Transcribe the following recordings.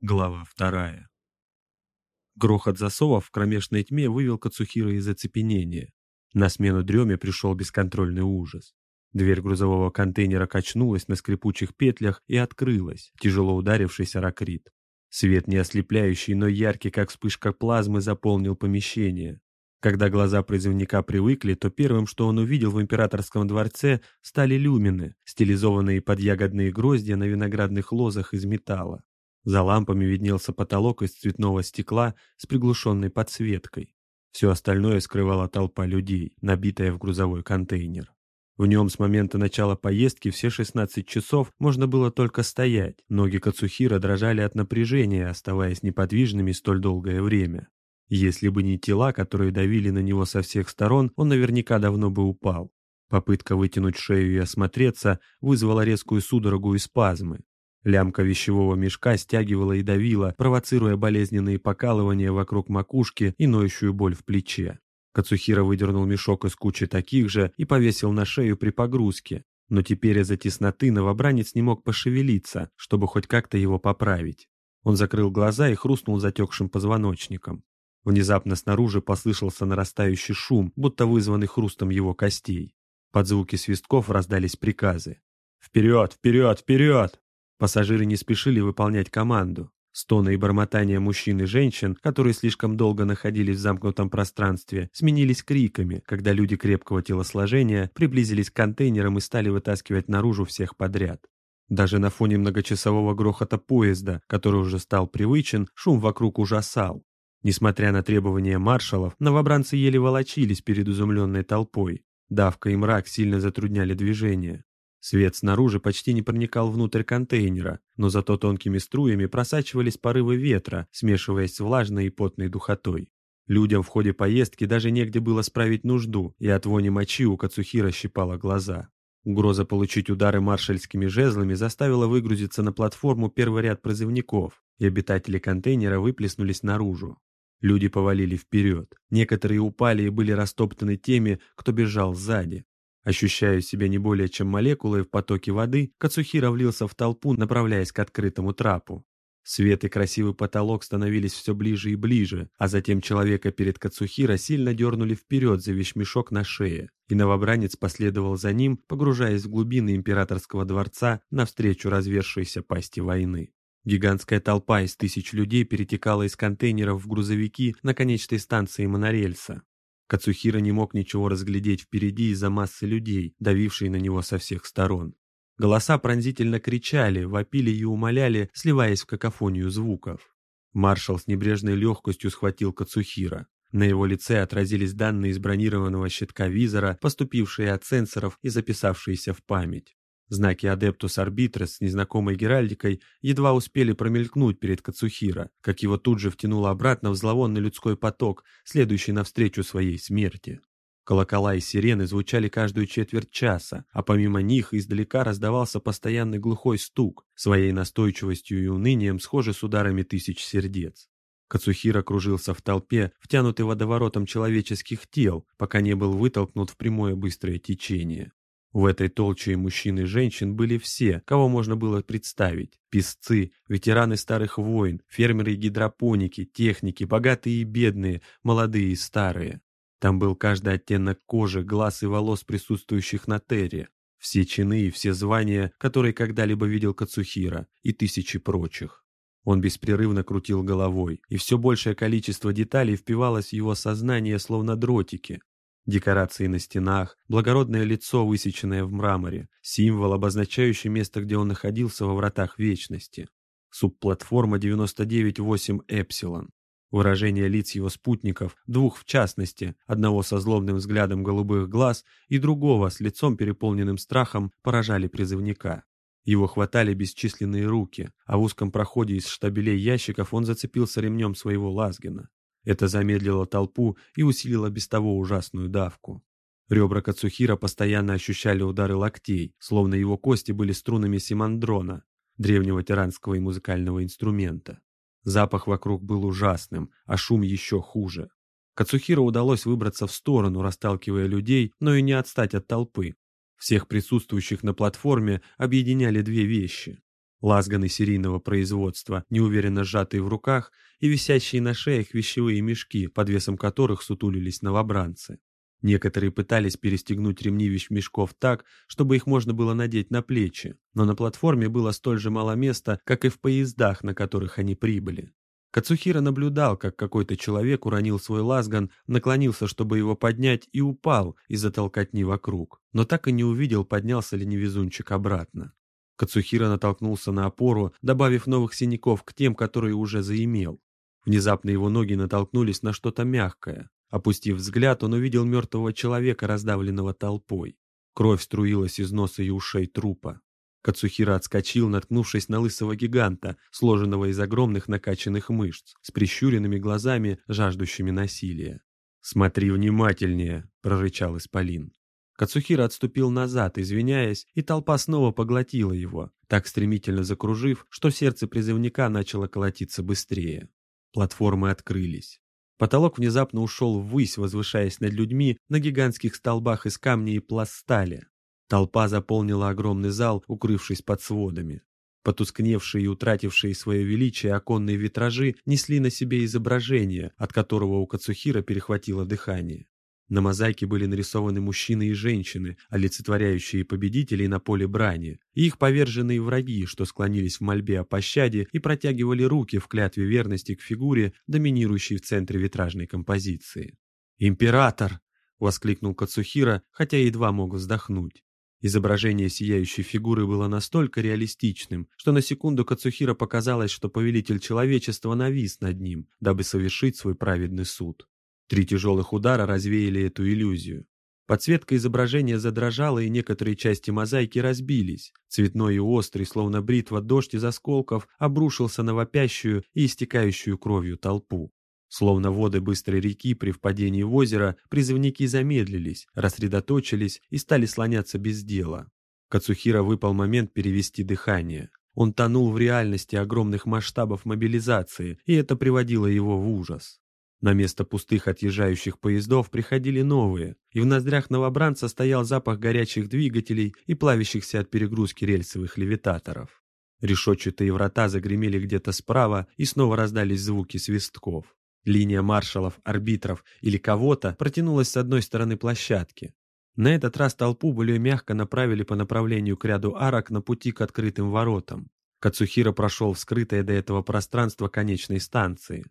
Глава вторая. Грохот засовов в кромешной тьме вывел Кацухира из оцепенения. На смену дреме пришел бесконтрольный ужас. Дверь грузового контейнера качнулась на скрипучих петлях и открылась, тяжело ударившись о ракрит. Свет не ослепляющий, но яркий, как вспышка плазмы, заполнил помещение. Когда глаза призывника привыкли, то первым, что он увидел в императорском дворце, стали люмины, стилизованные под ягодные гроздья на виноградных лозах из металла. За лампами виднелся потолок из цветного стекла с приглушенной подсветкой. Все остальное скрывала толпа людей, набитая в грузовой контейнер. В нем с момента начала поездки все 16 часов можно было только стоять. Ноги Кацухира дрожали от напряжения, оставаясь неподвижными столь долгое время. Если бы не тела, которые давили на него со всех сторон, он наверняка давно бы упал. Попытка вытянуть шею и осмотреться вызвала резкую судорогу и спазмы. Лямка вещевого мешка стягивала и давила, провоцируя болезненные покалывания вокруг макушки и ноющую боль в плече. Кацухира выдернул мешок из кучи таких же и повесил на шею при погрузке. Но теперь из-за тесноты новобранец не мог пошевелиться, чтобы хоть как-то его поправить. Он закрыл глаза и хрустнул затекшим позвоночником. Внезапно снаружи послышался нарастающий шум, будто вызванный хрустом его костей. Под звуки свистков раздались приказы. «Вперед! Вперед! Вперед!» Пассажиры не спешили выполнять команду. Стоны и бормотания мужчин и женщин, которые слишком долго находились в замкнутом пространстве, сменились криками, когда люди крепкого телосложения приблизились к контейнерам и стали вытаскивать наружу всех подряд. Даже на фоне многочасового грохота поезда, который уже стал привычен, шум вокруг ужасал. Несмотря на требования маршалов, новобранцы еле волочились перед изумленной толпой. Давка и мрак сильно затрудняли движение. Свет снаружи почти не проникал внутрь контейнера, но зато тонкими струями просачивались порывы ветра, смешиваясь с влажной и потной духотой. Людям в ходе поездки даже негде было справить нужду, и от вони мочи у Кацухира щипало глаза. Угроза получить удары маршальскими жезлами заставила выгрузиться на платформу первый ряд призывников, и обитатели контейнера выплеснулись наружу. Люди повалили вперед. Некоторые упали и были растоптаны теми, кто бежал сзади. Ощущая себя не более чем молекулой в потоке воды, Кацухира влился в толпу, направляясь к открытому трапу. Свет и красивый потолок становились все ближе и ближе, а затем человека перед Кацухира сильно дернули вперед за вещмешок на шее, и новобранец последовал за ним, погружаясь в глубины императорского дворца навстречу развершейся пасти войны. Гигантская толпа из тысяч людей перетекала из контейнеров в грузовики на конечной станции монорельса. Кацухира не мог ничего разглядеть впереди из-за массы людей, давившей на него со всех сторон. Голоса пронзительно кричали, вопили и умоляли, сливаясь в какофонию звуков. Маршал с небрежной легкостью схватил Кацухира. На его лице отразились данные из бронированного щитка визора, поступившие от сенсоров и записавшиеся в память. Знаки Адептус Арбитрес с незнакомой геральдикой едва успели промелькнуть перед Кацухира, как его тут же втянуло обратно в зловонный людской поток, следующий навстречу своей смерти. Колокола и сирены звучали каждую четверть часа, а помимо них издалека раздавался постоянный глухой стук, своей настойчивостью и унынием схожий с ударами тысяч сердец. Кацухира кружился в толпе, втянутый водоворотом человеческих тел, пока не был вытолкнут в прямое быстрое течение. В этой толче мужчин и женщин были все, кого можно было представить. Песцы, ветераны старых войн, фермеры и гидропоники, техники, богатые и бедные, молодые и старые. Там был каждый оттенок кожи, глаз и волос присутствующих на Терре. Все чины и все звания, которые когда-либо видел Кацухира, и тысячи прочих. Он беспрерывно крутил головой, и все большее количество деталей впивалось в его сознание, словно дротики. Декорации на стенах, благородное лицо, высеченное в мраморе, символ, обозначающий место, где он находился во вратах вечности. Субплатформа 99.8 Эпсилон. Выражение лиц его спутников, двух в частности, одного со злобным взглядом голубых глаз и другого с лицом переполненным страхом, поражали призывника. Его хватали бесчисленные руки, а в узком проходе из штабелей ящиков он зацепился ремнем своего лазгина. Это замедлило толпу и усилило без того ужасную давку. Ребра Кацухира постоянно ощущали удары локтей, словно его кости были струнами симандрона, древнего тиранского и музыкального инструмента. Запах вокруг был ужасным, а шум еще хуже. Кацухира удалось выбраться в сторону, расталкивая людей, но и не отстать от толпы. Всех присутствующих на платформе объединяли две вещи. Лазганы серийного производства, неуверенно сжатые в руках, и висящие на шеях вещевые мешки, под весом которых сутулились новобранцы. Некоторые пытались перестегнуть ремни вещмешков так, чтобы их можно было надеть на плечи, но на платформе было столь же мало места, как и в поездах, на которых они прибыли. Кацухира наблюдал, как какой-то человек уронил свой лазган, наклонился, чтобы его поднять, и упал из-за толкотни вокруг, но так и не увидел, поднялся ли невезунчик обратно. Кацухира натолкнулся на опору, добавив новых синяков к тем, которые уже заимел. Внезапно его ноги натолкнулись на что-то мягкое. Опустив взгляд, он увидел мертвого человека, раздавленного толпой. Кровь струилась из носа и ушей трупа. Кацухира отскочил, наткнувшись на лысого гиганта, сложенного из огромных накачанных мышц, с прищуренными глазами, жаждущими насилия. «Смотри внимательнее!» — прорычал Исполин. Кацухира отступил назад, извиняясь, и толпа снова поглотила его, так стремительно закружив, что сердце призывника начало колотиться быстрее. Платформы открылись. Потолок внезапно ушел ввысь, возвышаясь над людьми на гигантских столбах из камня и пластали. Толпа заполнила огромный зал, укрывшись под сводами. Потускневшие и утратившие свое величие оконные витражи несли на себе изображение, от которого у Кацухира перехватило дыхание. На мозаике были нарисованы мужчины и женщины, олицетворяющие победителей на поле брани, и их поверженные враги, что склонились в мольбе о пощаде и протягивали руки в клятве верности к фигуре, доминирующей в центре витражной композиции. «Император!» — воскликнул Кацухира, хотя едва мог вздохнуть. Изображение сияющей фигуры было настолько реалистичным, что на секунду Кацухира показалось, что повелитель человечества навис над ним, дабы совершить свой праведный суд. Три тяжелых удара развеяли эту иллюзию. Подсветка изображения задрожала, и некоторые части мозаики разбились. Цветной и острый, словно бритва, дождь из осколков обрушился на вопящую и истекающую кровью толпу. Словно воды быстрой реки при впадении в озеро, призывники замедлились, рассредоточились и стали слоняться без дела. Кацухира выпал момент перевести дыхание. Он тонул в реальности огромных масштабов мобилизации, и это приводило его в ужас. На место пустых отъезжающих поездов приходили новые, и в ноздрях новобранца стоял запах горячих двигателей и плавящихся от перегрузки рельсовых левитаторов. Решетчатые врата загремели где-то справа, и снова раздались звуки свистков. Линия маршалов, арбитров или кого-то протянулась с одной стороны площадки. На этот раз толпу более мягко направили по направлению к ряду арок на пути к открытым воротам. Кацухира прошел в скрытое до этого пространство конечной станции.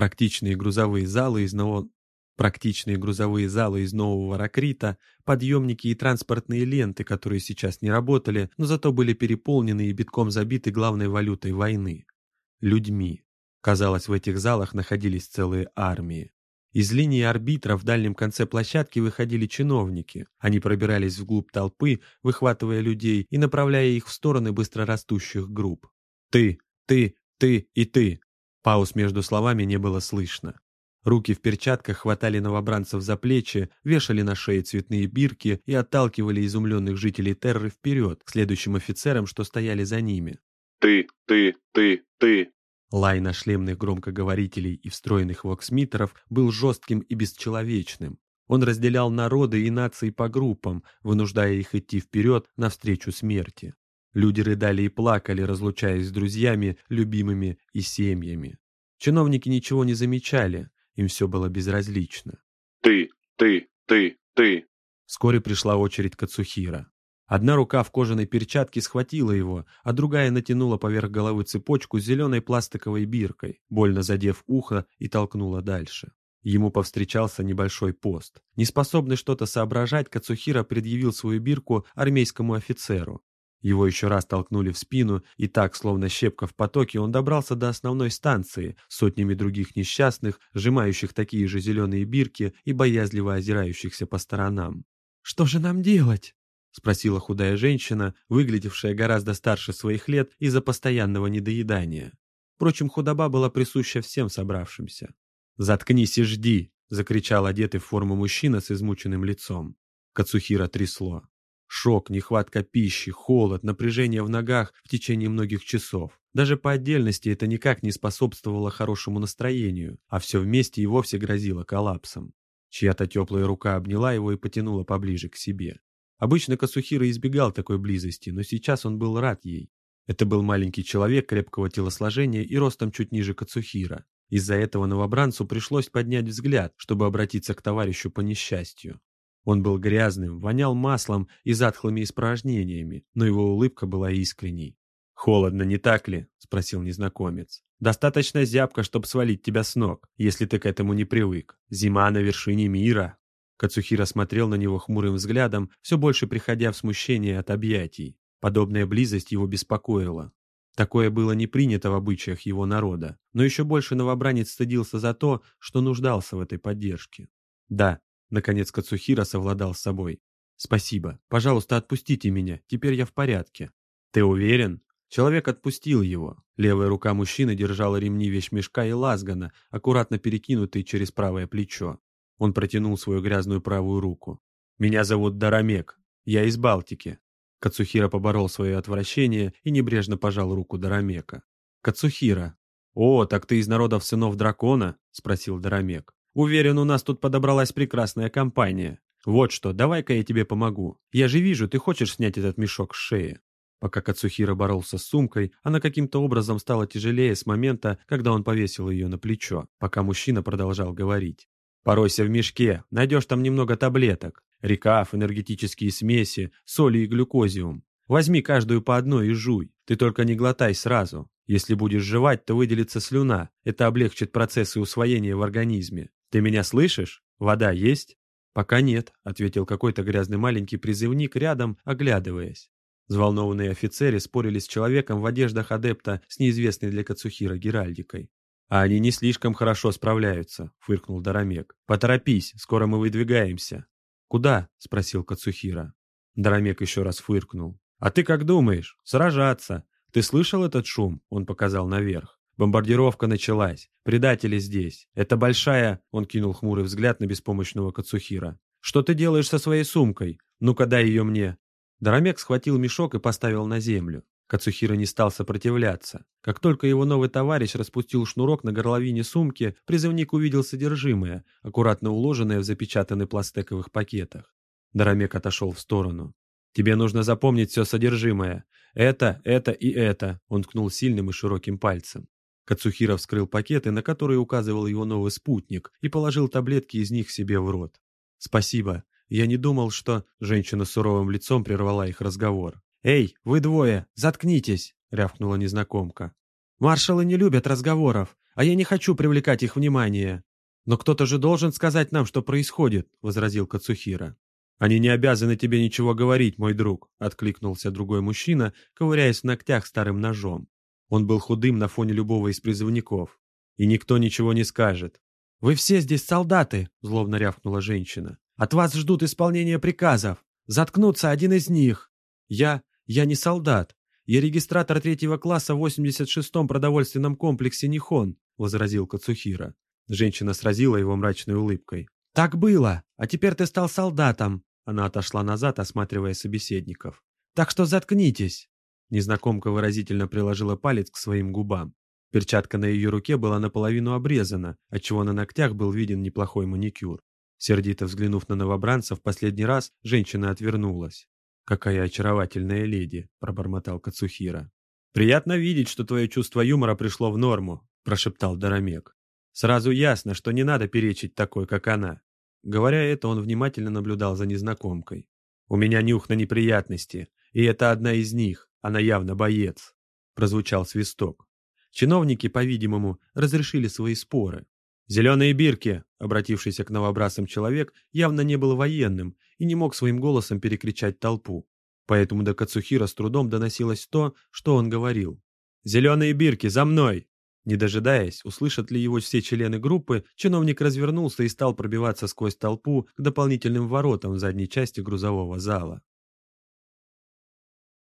Практичные грузовые залы из нового практичные грузовые залы из нового Ракрита, подъемники и транспортные ленты, которые сейчас не работали, но зато были переполнены и битком забиты главной валютой войны – людьми. Казалось, в этих залах находились целые армии. Из линии арбитра в дальнем конце площадки выходили чиновники. Они пробирались вглубь толпы, выхватывая людей и направляя их в стороны быстрорастущих групп. «Ты, ты, ты и ты!» Пауз между словами не было слышно. Руки в перчатках хватали новобранцев за плечи, вешали на шеи цветные бирки и отталкивали изумленных жителей Терры вперед, к следующим офицерам, что стояли за ними. «Ты, ты, ты, ты!» Лай на шлемных громкоговорителей и встроенных воксмитеров был жестким и бесчеловечным. Он разделял народы и нации по группам, вынуждая их идти вперед навстречу смерти. Люди рыдали и плакали, разлучаясь с друзьями, любимыми и семьями. Чиновники ничего не замечали, им все было безразлично. «Ты, ты, ты, ты!» Вскоре пришла очередь Кацухира. Одна рука в кожаной перчатке схватила его, а другая натянула поверх головы цепочку с зеленой пластиковой биркой, больно задев ухо и толкнула дальше. Ему повстречался небольшой пост. Неспособный что-то соображать, Кацухира предъявил свою бирку армейскому офицеру. Его еще раз толкнули в спину, и так, словно щепка в потоке, он добрался до основной станции, сотнями других несчастных, сжимающих такие же зеленые бирки и боязливо озирающихся по сторонам. «Что же нам делать?» — спросила худая женщина, выглядевшая гораздо старше своих лет из-за постоянного недоедания. Впрочем, худоба была присуща всем собравшимся. «Заткнись и жди!» — закричал одетый в форму мужчина с измученным лицом. Кацухира трясло. Шок, нехватка пищи, холод, напряжение в ногах в течение многих часов. Даже по отдельности это никак не способствовало хорошему настроению, а все вместе и вовсе грозило коллапсом. Чья-то теплая рука обняла его и потянула поближе к себе. Обычно Касухира избегал такой близости, но сейчас он был рад ей. Это был маленький человек крепкого телосложения и ростом чуть ниже Кацухира. Из-за этого новобранцу пришлось поднять взгляд, чтобы обратиться к товарищу по несчастью. Он был грязным, вонял маслом и затхлыми испражнениями, но его улыбка была искренней. «Холодно, не так ли?» – спросил незнакомец. «Достаточно зябко, чтобы свалить тебя с ног, если ты к этому не привык. Зима на вершине мира». Кацухира смотрел на него хмурым взглядом, все больше приходя в смущение от объятий. Подобная близость его беспокоила. Такое было не принято в обычаях его народа, но еще больше новобранец стыдился за то, что нуждался в этой поддержке. «Да», — наконец Кацухира совладал с собой. «Спасибо. Пожалуйста, отпустите меня. Теперь я в порядке». «Ты уверен?» Человек отпустил его. Левая рука мужчины держала ремни вещмешка и лазгана, аккуратно перекинутые через правое плечо. Он протянул свою грязную правую руку. «Меня зовут Дарамек. Я из Балтики. Кацухира поборол свое отвращение и небрежно пожал руку Дарамека. «Кацухира!» «О, так ты из народов сынов дракона?» — спросил Дарамек. «Уверен, у нас тут подобралась прекрасная компания. Вот что, давай-ка я тебе помогу. Я же вижу, ты хочешь снять этот мешок с шеи». Пока Кацухира боролся с сумкой, она каким-то образом стала тяжелее с момента, когда он повесил ее на плечо, пока мужчина продолжал говорить. «Поройся в мешке, найдешь там немного таблеток. Рекав, энергетические смеси, соли и глюкозиум. Возьми каждую по одной и жуй. Ты только не глотай сразу. Если будешь жевать, то выделится слюна. Это облегчит процессы усвоения в организме. Ты меня слышишь? Вода есть? Пока нет, ответил какой-то грязный маленький призывник рядом, оглядываясь. Взволнованные офицеры спорили с человеком в одеждах адепта с неизвестной для Кацухира геральдикой. «А они не слишком хорошо справляются», — фыркнул Дарамек. «Поторопись, скоро мы выдвигаемся». «Куда?» — спросил Кацухира. Дарамек еще раз фыркнул. «А ты как думаешь? Сражаться. Ты слышал этот шум?» — он показал наверх. Бомбардировка началась. Предатели здесь. Это большая...» — он кинул хмурый взгляд на беспомощного Кацухира. «Что ты делаешь со своей сумкой? Ну-ка дай ее мне». Дарамек схватил мешок и поставил на землю. Кацухира не стал сопротивляться. Как только его новый товарищ распустил шнурок на горловине сумки, призывник увидел содержимое, аккуратно уложенное в запечатанных пластиковых пакетах. Дарамек отошел в сторону. «Тебе нужно запомнить все содержимое. Это, это и это», — он ткнул сильным и широким пальцем. Кацухира вскрыл пакеты, на которые указывал его новый спутник, и положил таблетки из них себе в рот. «Спасибо. Я не думал, что...» Женщина с суровым лицом прервала их разговор. «Эй, вы двое, заткнитесь!» — рявкнула незнакомка. «Маршалы не любят разговоров, а я не хочу привлекать их внимание». «Но кто-то же должен сказать нам, что происходит», — возразил Кацухира. «Они не обязаны тебе ничего говорить, мой друг», — откликнулся другой мужчина, ковыряясь в ногтях старым ножом. Он был худым на фоне любого из призывников. «И никто ничего не скажет». «Вы все здесь солдаты», — злобно рявкнула женщина. «От вас ждут исполнения приказов. Заткнуться один из них. Я... Я не солдат. Я регистратор третьего класса в 86-м продовольственном комплексе «Нихон», — возразил Кацухира. Женщина сразила его мрачной улыбкой. «Так было, а теперь ты стал солдатом!» Она отошла назад, осматривая собеседников. «Так что заткнитесь!» Незнакомка выразительно приложила палец к своим губам. Перчатка на ее руке была наполовину обрезана, отчего на ногтях был виден неплохой маникюр. Сердито взглянув на новобранца в последний раз, женщина отвернулась. «Какая очаровательная леди», — пробормотал Кацухира. «Приятно видеть, что твое чувство юмора пришло в норму», — прошептал Дарамек. «Сразу ясно, что не надо перечить такой, как она». Говоря это, он внимательно наблюдал за незнакомкой. «У меня нюх на неприятности, и это одна из них, она явно боец», — прозвучал свисток. Чиновники, по-видимому, разрешили свои споры. «Зеленые бирки!» — обратившийся к новобрасам человек явно не был военным и не мог своим голосом перекричать толпу. Поэтому до Кацухира с трудом доносилось то, что он говорил. «Зеленые бирки, за мной!» Не дожидаясь, услышат ли его все члены группы, чиновник развернулся и стал пробиваться сквозь толпу к дополнительным воротам в задней части грузового зала.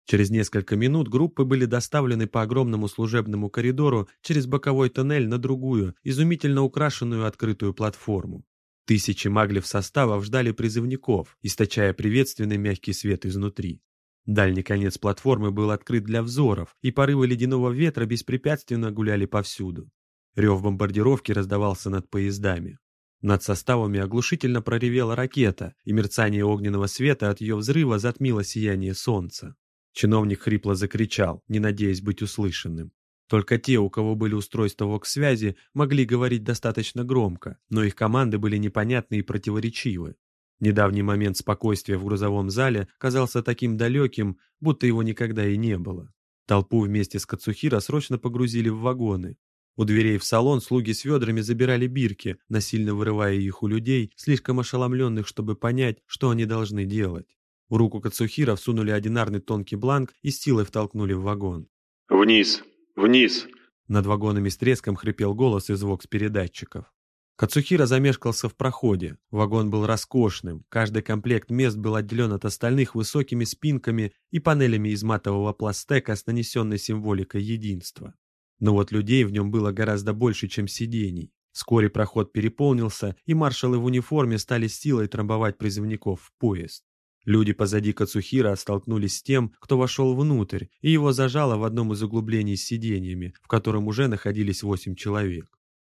Через несколько минут группы были доставлены по огромному служебному коридору через боковой тоннель на другую, изумительно украшенную открытую платформу. Тысячи маглев составов ждали призывников, источая приветственный мягкий свет изнутри. Дальний конец платформы был открыт для взоров, и порывы ледяного ветра беспрепятственно гуляли повсюду. Рев бомбардировки раздавался над поездами. Над составами оглушительно проревела ракета, и мерцание огненного света от ее взрыва затмило сияние солнца. Чиновник хрипло закричал, не надеясь быть услышанным. Только те, у кого были устройства ВОК-связи, могли говорить достаточно громко, но их команды были непонятны и противоречивы. Недавний момент спокойствия в грузовом зале казался таким далеким, будто его никогда и не было. Толпу вместе с Кацухира срочно погрузили в вагоны. У дверей в салон слуги с ведрами забирали бирки, насильно вырывая их у людей, слишком ошеломленных, чтобы понять, что они должны делать. В руку Кацухира всунули одинарный тонкий бланк и силой втолкнули в вагон. «Вниз! Вниз!» Над вагонами с треском хрипел голос из вокс-передатчиков. Кацухира замешкался в проходе. Вагон был роскошным, каждый комплект мест был отделен от остальных высокими спинками и панелями из матового пластека с нанесенной символикой единства. Но вот людей в нем было гораздо больше, чем сидений. Вскоре проход переполнился, и маршалы в униформе стали силой трамбовать призывников в поезд. Люди позади Кацухира столкнулись с тем, кто вошел внутрь, и его зажало в одном из углублений с сиденьями, в котором уже находились восемь человек.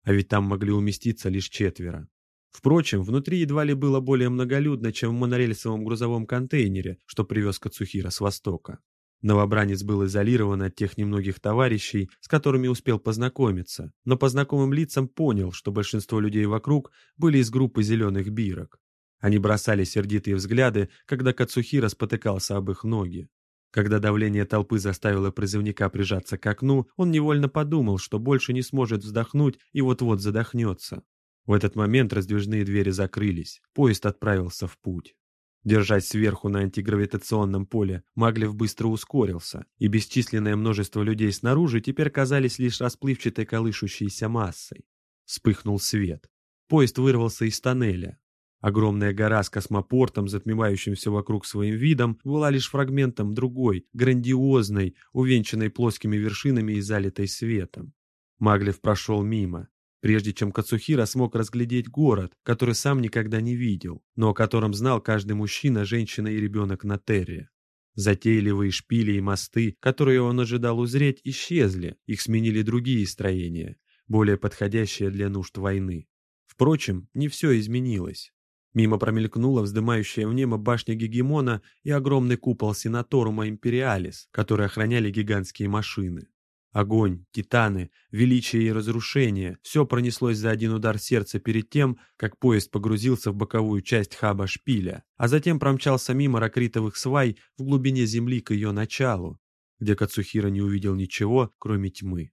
А ведь там могли уместиться лишь четверо. Впрочем, внутри едва ли было более многолюдно, чем в монорельсовом грузовом контейнере, что привез Кацухира с востока. Новобранец был изолирован от тех немногих товарищей, с которыми успел познакомиться, но по знакомым лицам понял, что большинство людей вокруг были из группы зеленых бирок. Они бросали сердитые взгляды, когда Кацухира спотыкался об их ноги. Когда давление толпы заставило призывника прижаться к окну, он невольно подумал, что больше не сможет вздохнуть и вот-вот задохнется. В этот момент раздвижные двери закрылись, поезд отправился в путь. Держась сверху на антигравитационном поле, Маглев быстро ускорился, и бесчисленное множество людей снаружи теперь казались лишь расплывчатой колышущейся массой. Вспыхнул свет. Поезд вырвался из тоннеля. Огромная гора с космопортом, затмевающим все вокруг своим видом, была лишь фрагментом другой, грандиозной, увенчанной плоскими вершинами и залитой светом. Маглев прошел мимо, прежде чем Кацухира смог разглядеть город, который сам никогда не видел, но о котором знал каждый мужчина, женщина и ребенок на Терре. Затейливые шпили и мосты, которые он ожидал узреть, исчезли, их сменили другие строения, более подходящие для нужд войны. Впрочем, не все изменилось. Мимо промелькнула вздымающая в небо башня Гегемона и огромный купол Сенаторума Империалис, которые охраняли гигантские машины. Огонь, титаны, величие и разрушение – все пронеслось за один удар сердца перед тем, как поезд погрузился в боковую часть хаба шпиля, а затем промчался мимо ракритовых свай в глубине земли к ее началу, где Кацухира не увидел ничего, кроме тьмы.